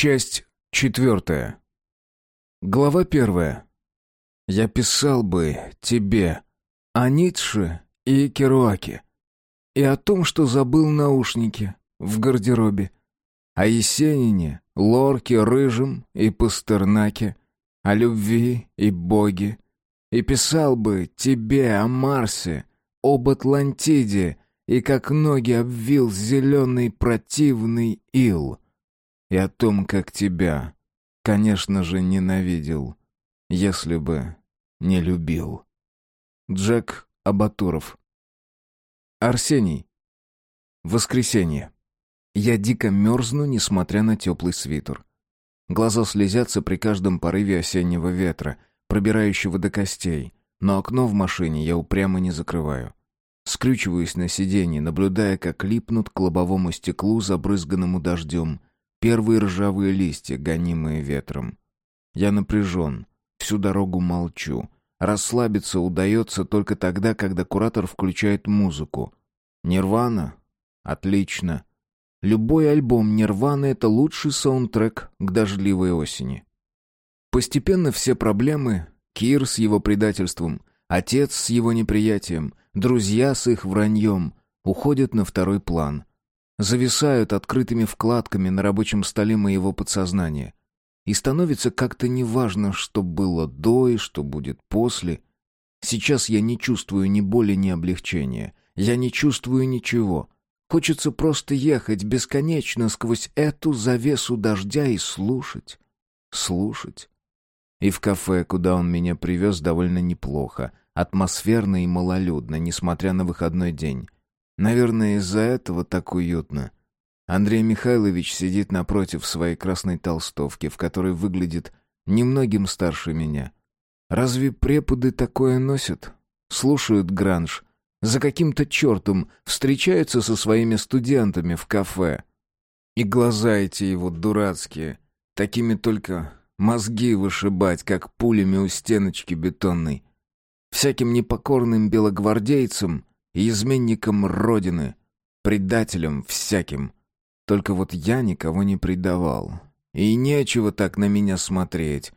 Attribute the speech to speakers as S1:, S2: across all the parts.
S1: Часть четвертая. Глава первая. Я писал бы тебе о Ницше и Керуаке, и о том, что забыл наушники в гардеробе, о Есенине, Лорке, Рыжем и Пастернаке, о любви и Боге, и писал бы тебе о Марсе, об Атлантиде и как ноги обвил зеленый противный ил, и о том, как тебя, конечно же, ненавидел, если бы не любил. Джек Абатуров Арсений. Воскресенье. Я дико мерзну, несмотря на теплый свитер. Глаза слезятся при каждом порыве осеннего ветра, пробирающего до костей, но окно в машине я упрямо не закрываю. Скрючиваюсь на сиденье, наблюдая, как липнут к лобовому стеклу, забрызганному дождем, первые ржавые листья, гонимые ветром. Я напряжен, всю дорогу молчу. Расслабиться удается только тогда, когда куратор включает музыку. Нирвана? Отлично. Любой альбом Нирваны — это лучший саундтрек к дождливой осени. Постепенно все проблемы, Кир с его предательством, отец с его неприятием, друзья с их враньем, уходят на второй план. Зависают открытыми вкладками на рабочем столе моего подсознания. И становится как-то неважно, что было до и что будет после. Сейчас я не чувствую ни боли, ни облегчения. Я не чувствую ничего. Хочется просто ехать бесконечно сквозь эту завесу дождя и слушать. Слушать. И в кафе, куда он меня привез, довольно неплохо. Атмосферно и малолюдно, несмотря на выходной день. Наверное, из-за этого так уютно. Андрей Михайлович сидит напротив своей красной толстовки, в которой выглядит немногим старше меня. Разве преподы такое носят? Слушают гранж. За каким-то чертом встречаются со своими студентами в кафе. И глаза эти его дурацкие. Такими только мозги вышибать, как пулями у стеночки бетонной. Всяким непокорным белогвардейцам и изменникам Родины, предателям всяким. Только вот я никого не предавал. И нечего так на меня смотреть.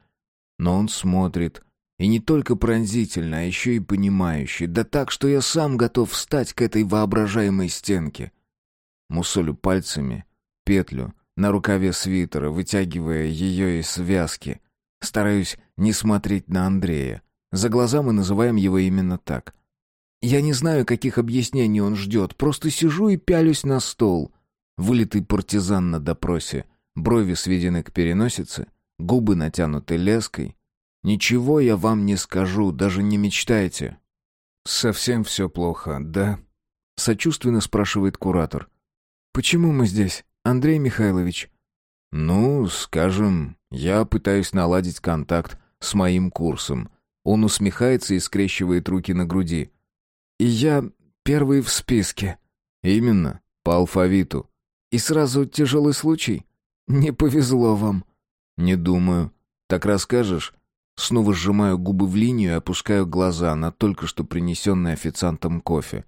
S1: Но он смотрит. И не только пронзительно, а еще и понимающий. Да так, что я сам готов встать к этой воображаемой стенке. Мусолю пальцами петлю на рукаве свитера, вытягивая ее из связки. Стараюсь не смотреть на Андрея. За глаза мы называем его именно так. Я не знаю, каких объяснений он ждет, просто сижу и пялюсь на стол. Вылитый партизан на допросе, брови сведены к переносице, губы натянуты леской. Ничего я вам не скажу, даже не мечтайте. Совсем все плохо, да? Сочувственно спрашивает куратор. Почему мы здесь, Андрей Михайлович? Ну, скажем, я пытаюсь наладить контакт с моим курсом. Он усмехается и скрещивает руки на груди. И я первый в списке. Именно, по алфавиту. И сразу тяжелый случай? Не повезло вам. Не думаю. Так расскажешь? Снова сжимаю губы в линию и опускаю глаза на только что принесенный официантом кофе.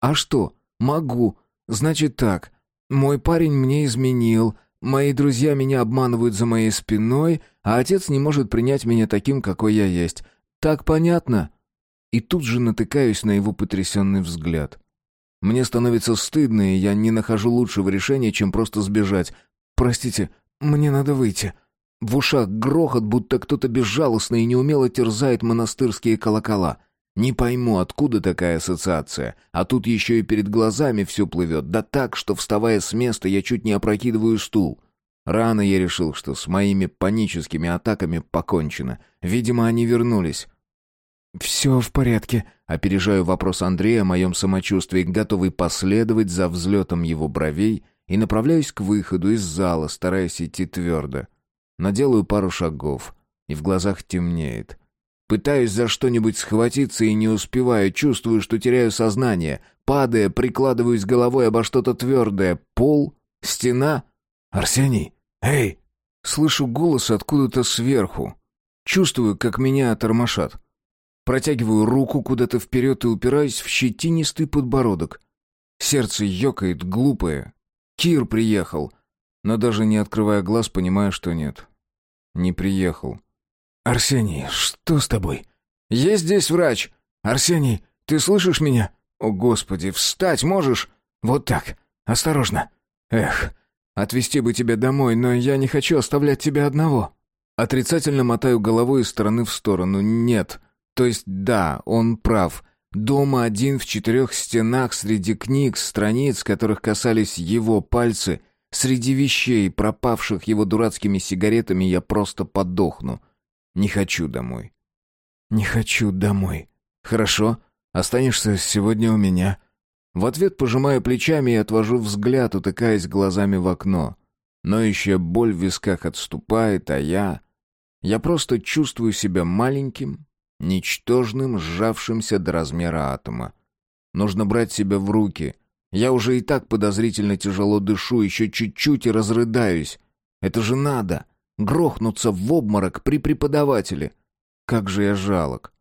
S1: А что? Могу. Значит так. Мой парень мне изменил. Мои друзья меня обманывают за моей спиной, а отец не может принять меня таким, какой я есть. Так понятно? И тут же натыкаюсь на его потрясенный взгляд. Мне становится стыдно, и я не нахожу лучшего решения, чем просто сбежать. «Простите, мне надо выйти». В ушах грохот, будто кто-то безжалостно и неумело терзает монастырские колокола. Не пойму, откуда такая ассоциация. А тут еще и перед глазами все плывет. Да так, что, вставая с места, я чуть не опрокидываю стул. Рано я решил, что с моими паническими атаками покончено. Видимо, они вернулись. «Все в порядке», — опережаю вопрос Андрея о моем самочувствии, готовый последовать за взлетом его бровей и направляюсь к выходу из зала, стараясь идти твердо. Наделаю пару шагов, и в глазах темнеет. Пытаюсь за что-нибудь схватиться и не успеваю, чувствую, что теряю сознание. Падая, прикладываюсь головой обо что-то твердое. Пол? Стена? «Арсений! Эй!» Слышу голос откуда-то сверху. Чувствую, как меня тормошат. Протягиваю руку куда-то вперед и упираюсь в щетинистый подбородок. Сердце ёкает, глупое. Кир приехал. но даже не открывая глаз, понимаю, что нет. Не приехал.
S2: «Арсений, что с тобой?»
S1: «Есть здесь врач!»
S2: «Арсений, ты слышишь меня?»
S1: «О, Господи, встать можешь?»
S2: «Вот так, осторожно!»
S1: «Эх, отвезти бы тебя домой, но я не хочу оставлять тебя одного!» Отрицательно мотаю головой из стороны в сторону. «Нет, то есть да, он прав. Дома один в четырех стенах среди книг, страниц, которых касались его пальцы, среди вещей, пропавших его дурацкими сигаретами, я просто подохну. Не хочу домой.
S2: Не хочу домой.
S1: Хорошо, останешься сегодня у меня. В ответ пожимаю плечами и отвожу взгляд, утыкаясь глазами в окно. Но еще боль в висках отступает, а я... Я просто чувствую себя маленьким, ничтожным, сжавшимся до размера атома. Нужно брать себя в руки. Я уже и так подозрительно тяжело дышу, еще чуть-чуть и разрыдаюсь. Это же надо! Грохнуться в обморок при преподавателе. Как же я жалок.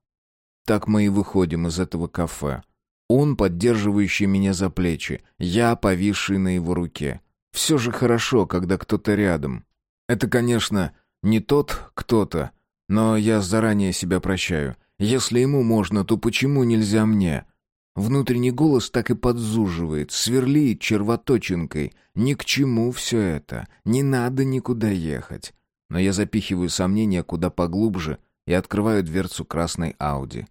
S1: Так мы и выходим из этого кафе. Он, поддерживающий меня за плечи, я, повисший на его руке. Все же хорошо, когда кто-то рядом. Это, конечно, не тот кто-то, но я заранее себя прощаю. Если ему можно, то почему нельзя мне? Внутренний голос так и подзуживает, сверлит червоточинкой. Ни к чему все это, не надо никуда ехать. Но я запихиваю сомнения куда поглубже и открываю дверцу красной Ауди.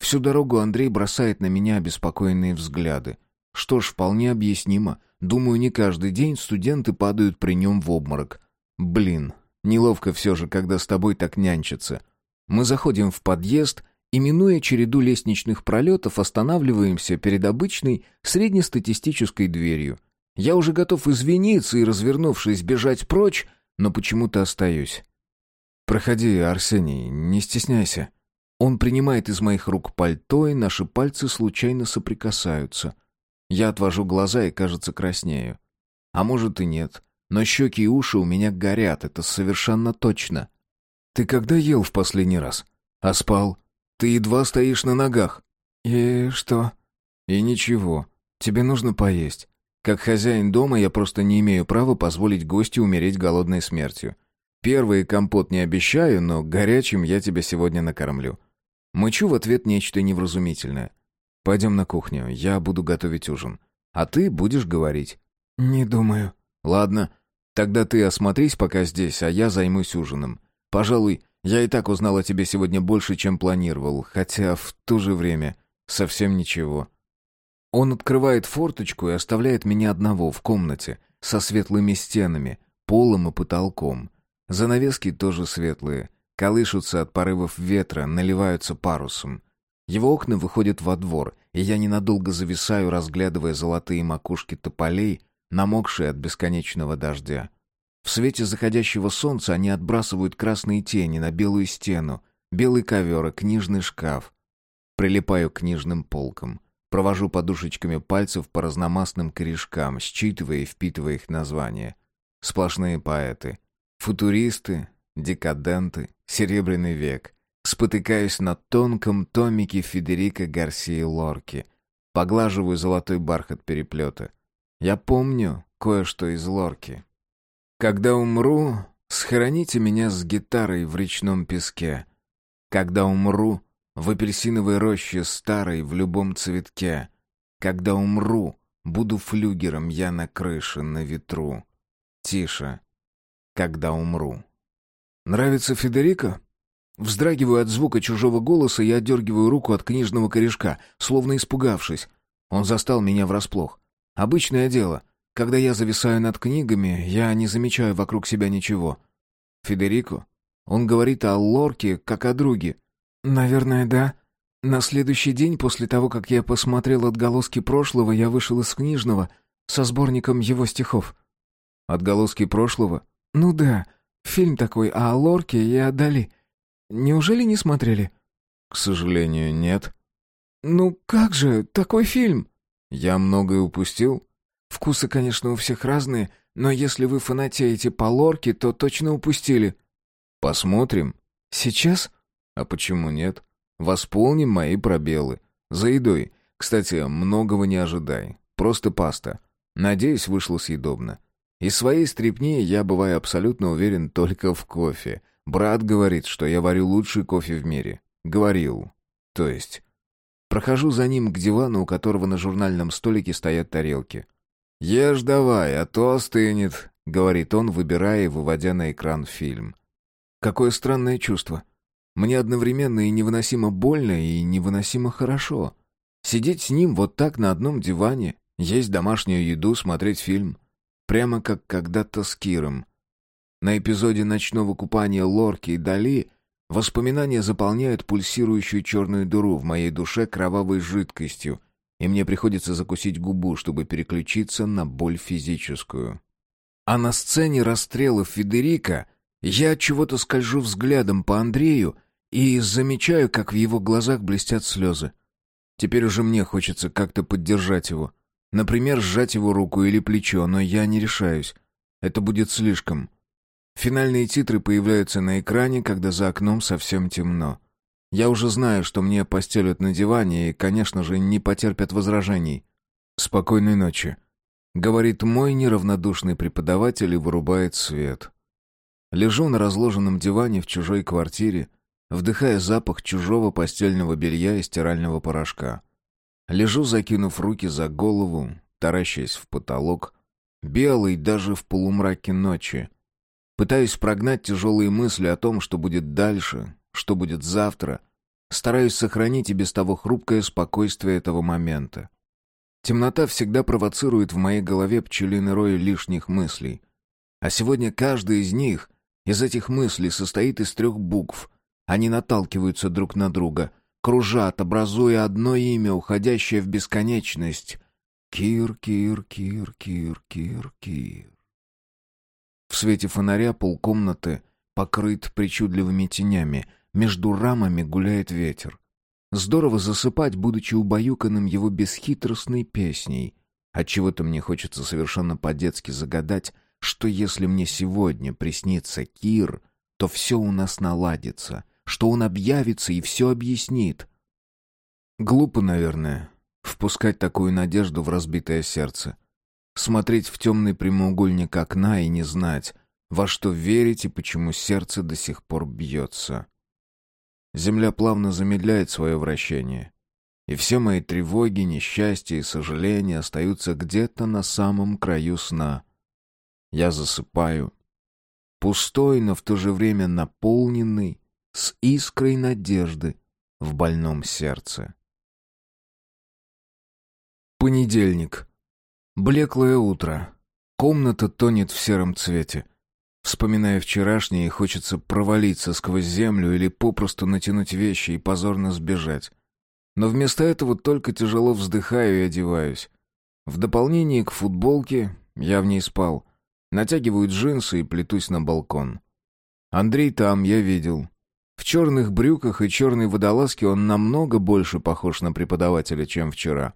S1: Всю дорогу Андрей бросает на меня обеспокоенные взгляды. Что ж, вполне объяснимо. Думаю, не каждый день студенты падают при нем в обморок. Блин, Неловко все же, когда с тобой так нянчатся. Мы заходим в подъезд и, минуя череду лестничных пролетов, останавливаемся перед обычной среднестатистической дверью. Я уже готов извиниться и, развернувшись, бежать прочь, но почему-то остаюсь. «Проходи, Арсений, не стесняйся». Он принимает из моих рук пальто, и наши пальцы случайно соприкасаются. Я отвожу глаза и, кажется, краснею. А может и нет но щеки и уши у меня горят, это совершенно точно. Ты когда ел в последний раз? А спал? Ты едва стоишь на ногах.
S2: И что?
S1: И ничего. Тебе нужно поесть. Как хозяин дома я просто не имею права позволить гостю умереть голодной смертью. Первый компот не обещаю, но горячим я тебя сегодня накормлю. Мычу в ответ нечто невразумительное. Пойдем на кухню, я буду готовить ужин. А ты будешь говорить.
S2: Не думаю.
S1: Ладно, Тогда ты осмотрись пока здесь, а я займусь ужином. Пожалуй, я и так узнал о тебе сегодня больше, чем планировал, хотя в то же время совсем ничего. Он открывает форточку и оставляет меня одного в комнате со светлыми стенами, полом и потолком. Занавески тоже светлые, колышутся от порывов ветра, наливаются парусом. Его окна выходят во двор, и я ненадолго зависаю, разглядывая золотые макушки тополей, намокшие от бесконечного дождя. В свете заходящего солнца они отбрасывают красные тени на белую стену, белый ковер и книжный шкаф. Прилипаю к книжным полкам. Провожу подушечками пальцев по разномастным корешкам, считывая и впитывая их названия. Сплошные поэты. Футуристы, декаденты, серебряный век. Спотыкаюсь на тонком томике Федерико Гарсии Лорки. Поглаживаю золотой бархат переплета. Я помню кое-что из лорки. Когда умру, схороните меня с гитарой в речном песке. Когда умру, в апельсиновой роще старой в любом цветке. Когда умру, буду флюгером я на крыше, на ветру. Тише. Когда умру. Нравится Федерико? Вздрагиваю от звука чужого голоса и отдергиваю руку от книжного корешка, словно испугавшись. Он застал меня врасплох. Обычное дело. Когда я зависаю над книгами, я не замечаю вокруг себя ничего. Федерико? Он говорит о Лорке, как о друге.
S2: Наверное, да. На следующий день после того, как я посмотрел отголоски прошлого, я вышел из книжного со сборником его стихов.
S1: Отголоски прошлого?
S2: Ну да. Фильм такой о Лорке и о Дали. Неужели не смотрели?
S1: К сожалению, нет.
S2: Ну как же, такой фильм.
S1: Я многое упустил?
S2: Вкусы, конечно, у всех разные, но если вы фанатеете по лорке, то точно упустили.
S1: Посмотрим.
S2: Сейчас?
S1: А почему нет? Восполним мои пробелы. За едой. Кстати, многого не ожидай. Просто паста. Надеюсь, вышло съедобно. Из своей стрипни я бываю абсолютно уверен только в кофе. Брат говорит, что я варю лучший кофе в мире. Говорил. То есть. Прохожу за ним к дивану, у которого на журнальном столике стоят тарелки. «Ешь давай, а то остынет», — говорит он, выбирая и выводя на экран фильм. Какое странное чувство. Мне одновременно и невыносимо больно, и невыносимо хорошо. Сидеть с ним вот так на одном диване, есть домашнюю еду, смотреть фильм. Прямо как когда-то с Киром. На эпизоде ночного купания Лорки и Дали воспоминания заполняют пульсирующую черную дыру в моей душе кровавой жидкостью, и мне приходится закусить губу, чтобы переключиться на боль физическую. А на сцене расстрела Федерика я от чего-то скольжу взглядом по Андрею и замечаю, как в его глазах блестят слезы. Теперь уже мне хочется как-то поддержать его. Например, сжать его руку или плечо, но я не решаюсь. Это будет слишком. Финальные титры появляются на экране, когда за окном совсем темно. Я уже знаю, что мне постелят на диване и, конечно же, не потерпят возражений. «Спокойной ночи», — говорит мой неравнодушный преподаватель и вырубает свет. Лежу на разложенном диване в чужой квартире, вдыхая запах чужого постельного белья и стирального порошка. Лежу, закинув руки за голову, таращаясь в потолок, белый даже в полумраке ночи. Пытаюсь прогнать тяжелые мысли о том, что будет дальше, что будет завтра. Стараюсь сохранить и без того хрупкое спокойствие этого момента. Темнота всегда провоцирует в моей голове пчелиный рой лишних мыслей. А сегодня каждая из них из этих мыслей состоит из трех букв. Они наталкиваются друг на друга, кружат, образуя одно имя, уходящее в бесконечность. Кир, Кир, Кир, Кир, Кир, Кир. В свете фонаря полкомнаты покрыт причудливыми тенями. Между рамами гуляет ветер. Здорово засыпать, будучи убаюканным его бесхитростной песней. Отчего-то мне хочется совершенно по-детски загадать, что если мне сегодня приснится Кир, то все у нас наладится, что он объявится и все объяснит. Глупо, наверное, впускать такую надежду в разбитое сердце. Смотреть в темный прямоугольник окна и не знать, во что верить и почему сердце до сих пор бьется. Земля плавно замедляет свое вращение, и все мои тревоги, несчастья и сожаления остаются где-то на самом краю сна — я засыпаю. Пустой, но в то же время наполненный, с искрой надежды в больном сердце. Понедельник. Блеклое утро. Комната тонет в сером цвете. Вспоминая вчерашнее, хочется провалиться сквозь землю или попросту натянуть вещи и позорно сбежать. Но вместо этого только тяжело вздыхаю и одеваюсь. В дополнение к футболке я в ней спал — Натягиваю джинсы и плетусь на балкон. Андрей там, я видел. В черных брюках и черной водолазке он намного больше похож на преподавателя, чем вчера.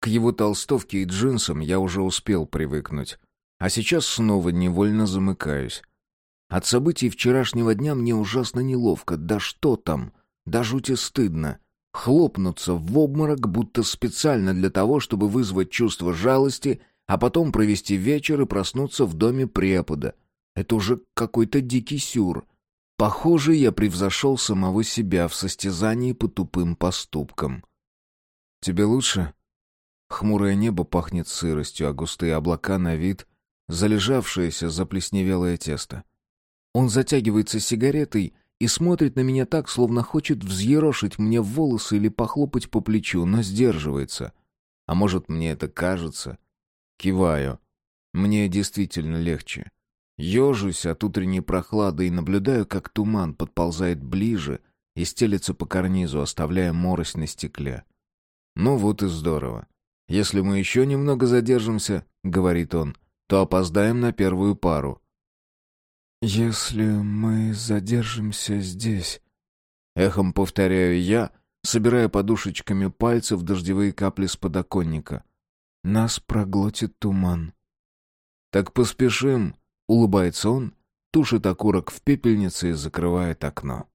S1: К его толстовке и джинсам я уже успел привыкнуть. А сейчас снова невольно замыкаюсь. От событий вчерашнего дня мне ужасно неловко. Да что там? Да жути стыдно. Хлопнуться в обморок, будто специально для того, чтобы вызвать чувство жалости а потом провести вечер и проснуться в доме препода. Это уже какой-то дикий сюр. Похоже, я превзошел самого себя в состязании по тупым поступкам. «Тебе лучше?» Хмурое небо пахнет сыростью, а густые облака на вид — залежавшееся заплесневелое тесто. Он затягивается сигаретой и смотрит на меня так, словно хочет взъерошить мне волосы или похлопать по плечу, но сдерживается. А может, мне это кажется — Киваю. Мне действительно легче. Ежусь от утренней прохлады и наблюдаю, как туман подползает ближе и стелется по карнизу, оставляя морось на стекле. Ну вот и здорово. Если мы еще немного задержимся, — говорит он, — то опоздаем на первую пару. «Если мы задержимся здесь...» Эхом повторяю я, собирая подушечками пальцев дождевые капли с подоконника. Нас проглотит туман. Так поспешим, улыбается он, тушит окурок в пепельнице и закрывает окно.